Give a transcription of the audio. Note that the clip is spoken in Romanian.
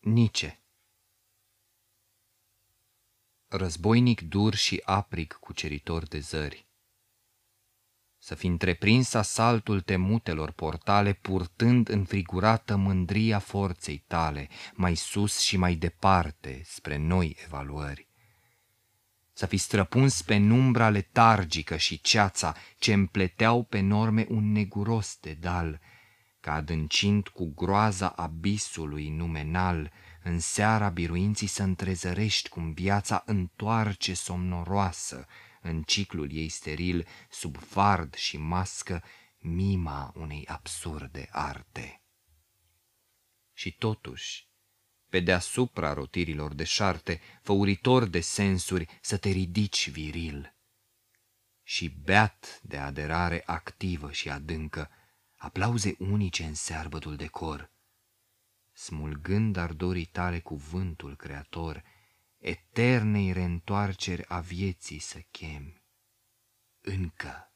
Nice. Războinic dur și aprig cuceritor de zări. Să fi întreprins asaltul temutelor portale, Purtând înfrigurată mândria forței tale, Mai sus și mai departe spre noi evaluări. Să fi străpuns pe numbra letargică și ceața ce împleteau pe norme un neguros de dal, ca adâncind cu groaza abisului numenal, în seara biruinții să întrezărești cum viața întoarce somnoroasă în ciclul ei steril, sub fard și mască, mima unei absurde arte. Și totuși, pe deasupra rotirilor de șarte, făuritor de sensuri, să te ridici viril. Și beat de aderare activă și adâncă, aplauze unice în searbătul de cor, smulgând ardorii tale cuvântul creator, eternei reîntoarceri a vieții să chemi. Încă